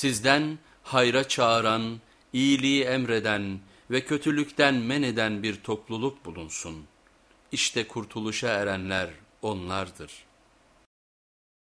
Sizden hayra çağıran, iyiliği emreden ve kötülükten men eden bir topluluk bulunsun. İşte kurtuluşa erenler onlardır.''